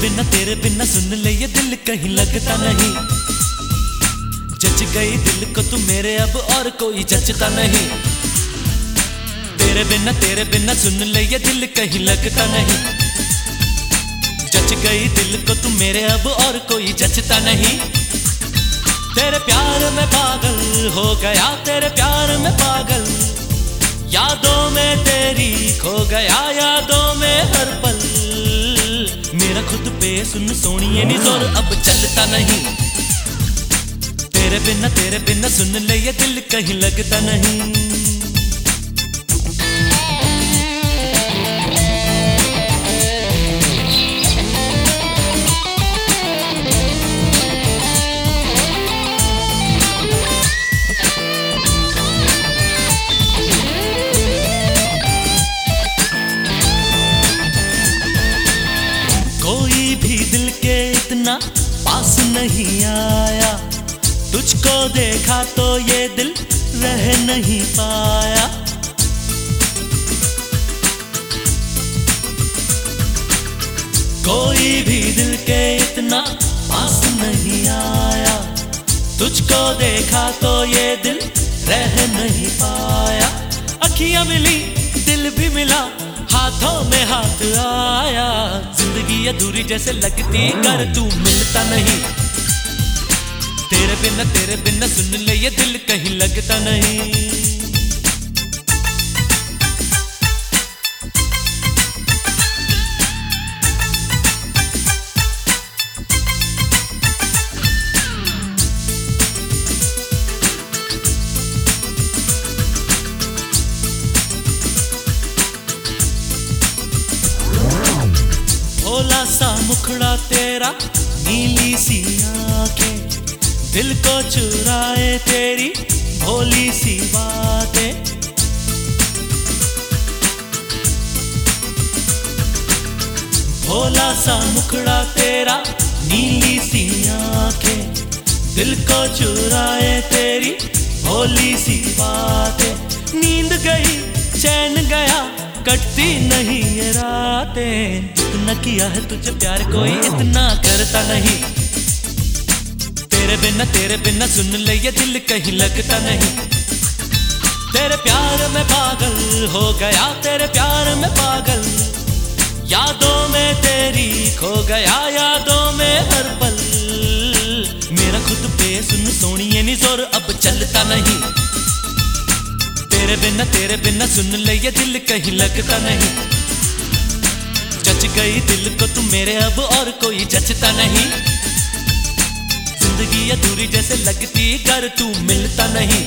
बिना तेरे बिना सुन ले ये दिल कहीं लगता नहीं। गई दिल को तू मेरे अब और कोई जचता नहीं। तेरे बिना तेरे बिना सुन ले ये दिल कहीं लगता नहीं। जच गई दिल को तू मेरे अब और कोई जचता नहीं। तेरे प्यार में पागल हो गया, तेरे प्यार में पागल। यादों में तेरी खो गया, यादों में हर पल। मेरा खुद पे सुन सोनिए नी ज़ोर, अब चलता नहीं। तेरे बिना तेरे बिना सुन ले ये दिल कहीं लगता नहीं। कोई भी दिल के इतना पास नहीं आया। तुझको देखा तो ये दिल रह नहीं पाया। कोई भी दिल के इतना पास नहीं आया। तुझको देखा तो ये दिल रह नहीं पाया। अखियाँ मिली दिल भी मिला हाथों में हाथ आया। ज़िंदगी अधूरी जैसे लगती कर तू मिलता नहीं। बिना, तेरे बिना सुन ले ये दिल कहीं लगता नहीं। भोला सा मुखड़ा तेरा, नीली सी आँखें। दिल को चुराए तेरी भोली सी बातें। भोला सा मुखड़ा तेरा नीली सी आँखें। दिल को चुराए तेरी भोली सी बातें। नींद गई चैन गया कटती नहीं ये रातें। जितना किया है तुझे प्यार कोई इतना करता नहीं। तेरे बिना तेरे बिना सुन ले ये दिल कहीं लगता नहीं। तेरे प्यार में पागल हो गया, तेरे प्यार में पागल। यादों में तेरी खो गया, यादों में हर पल मेरा खुद पे सुन सोनिए नी, ज़ोर अब चलता नहीं। तेरे बिना तेरे बिना सुन ले ये दिल कहीं लगता नहीं। जच गई दिल को तुम मेरे, अब और कोई जचता नहीं। ज़िंदगी अधूरी जैसे लगती कर तू मिलता नहीं।